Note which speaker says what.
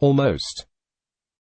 Speaker 1: Almost.